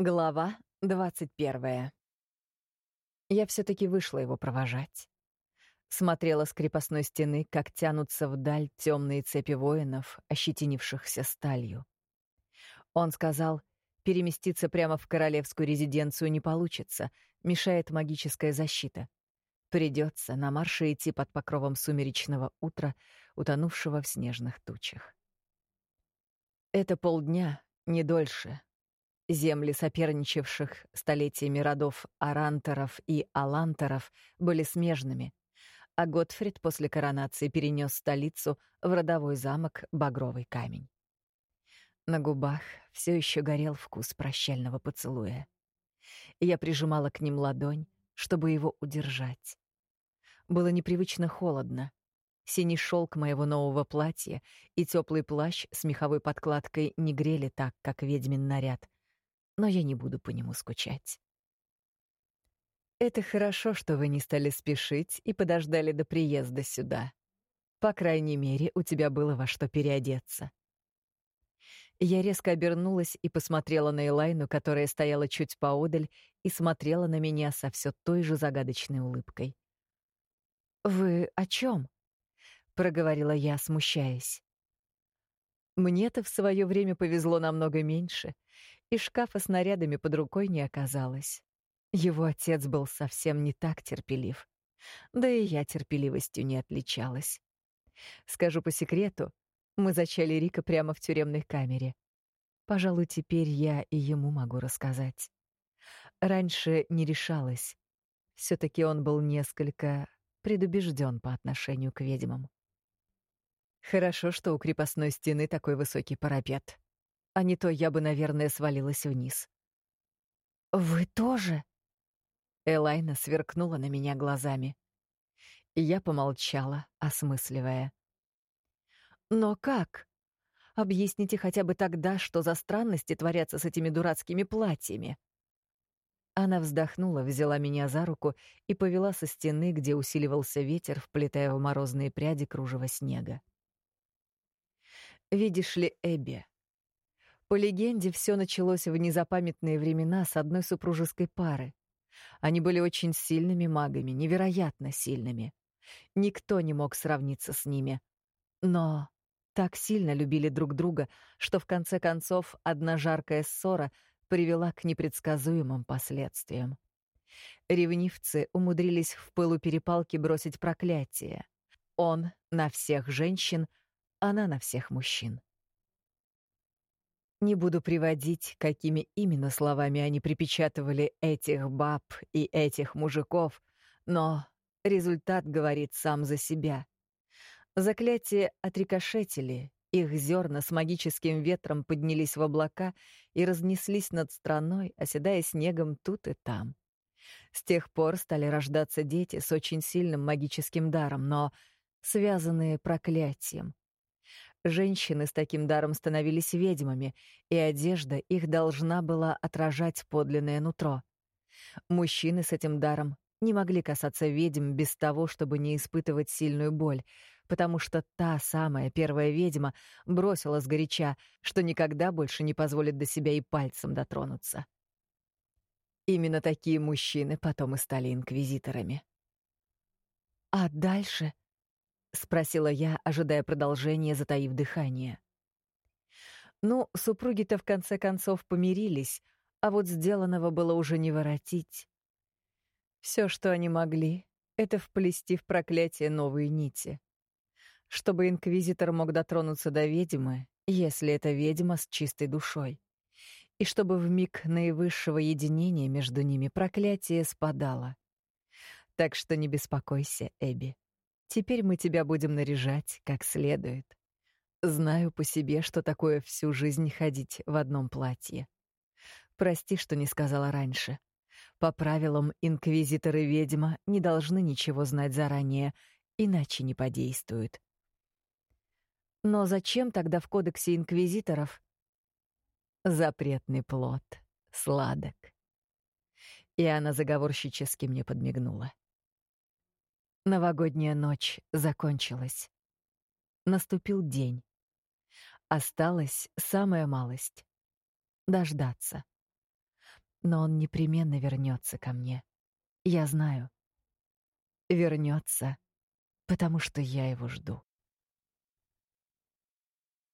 Глава двадцать первая. Я все-таки вышла его провожать. Смотрела с крепостной стены, как тянутся вдаль темные цепи воинов, ощетинившихся сталью. Он сказал, переместиться прямо в королевскую резиденцию не получится, мешает магическая защита. Придется на марше идти под покровом сумеречного утра, утонувшего в снежных тучах. Это полдня, не дольше, Земли соперничавших столетиями родов Арантеров и Алантеров были смежными, а Готфрид после коронации перенес столицу в родовой замок Багровый камень. На губах все еще горел вкус прощального поцелуя. Я прижимала к ним ладонь, чтобы его удержать. Было непривычно холодно. Синий шелк моего нового платья и теплый плащ с меховой подкладкой не грели так, как ведьмин наряд — но я не буду по нему скучать. Это хорошо, что вы не стали спешить и подождали до приезда сюда. По крайней мере, у тебя было во что переодеться. Я резко обернулась и посмотрела на Элайну, которая стояла чуть поодаль и смотрела на меня со все той же загадочной улыбкой. «Вы о чем? проговорила я, смущаясь. Мне-то в свое время повезло намного меньше и шкафа с нарядами под рукой не оказалось. Его отец был совсем не так терпелив. Да и я терпеливостью не отличалась. Скажу по секрету, мы зачали Рика прямо в тюремной камере. Пожалуй, теперь я и ему могу рассказать. Раньше не решалась. все таки он был несколько предубежден по отношению к ведьмам. Хорошо, что у крепостной стены такой высокий парапет а не то я бы, наверное, свалилась вниз. «Вы тоже?» Элайна сверкнула на меня глазами. Я помолчала, осмысливая. «Но как? Объясните хотя бы тогда, что за странности творятся с этими дурацкими платьями?» Она вздохнула, взяла меня за руку и повела со стены, где усиливался ветер, вплетая в морозные пряди кружева снега. «Видишь ли, Эбби, по легенде, все началось в незапамятные времена с одной супружеской пары. Они были очень сильными магами, невероятно сильными. Никто не мог сравниться с ними. Но так сильно любили друг друга, что в конце концов одна жаркая ссора привела к непредсказуемым последствиям. Ревнивцы умудрились в пылу перепалки бросить проклятие. Он на всех женщин, она на всех мужчин. Не буду приводить, какими именно словами они припечатывали этих баб и этих мужиков, но результат говорит сам за себя. Заклятие отрикошетили, их зерна с магическим ветром поднялись в облака и разнеслись над страной, оседая снегом тут и там. С тех пор стали рождаться дети с очень сильным магическим даром, но связанные проклятием, Женщины с таким даром становились ведьмами, и одежда их должна была отражать подлинное нутро. Мужчины с этим даром не могли касаться ведьм без того, чтобы не испытывать сильную боль, потому что та самая первая ведьма бросила сгоряча, что никогда больше не позволит до себя и пальцем дотронуться. Именно такие мужчины потом и стали инквизиторами. А дальше — спросила я, ожидая продолжения, затаив дыхание. Ну, супруги-то в конце концов помирились, а вот сделанного было уже не воротить. Все, что они могли, — это вплести в проклятие новые нити. Чтобы инквизитор мог дотронуться до ведьмы, если это ведьма с чистой душой. И чтобы в миг наивысшего единения между ними проклятие спадало. Так что не беспокойся, Эбби. Теперь мы тебя будем наряжать как следует. Знаю по себе, что такое всю жизнь ходить в одном платье. Прости, что не сказала раньше. По правилам инквизитор и ведьма не должны ничего знать заранее, иначе не подействуют. Но зачем тогда в кодексе инквизиторов запретный плод, сладок? И она заговорщически мне подмигнула. Новогодняя ночь закончилась. Наступил день. Осталась самая малость — дождаться. но он непременно вернется ко мне. Я знаю. Вернется, потому что я его жду.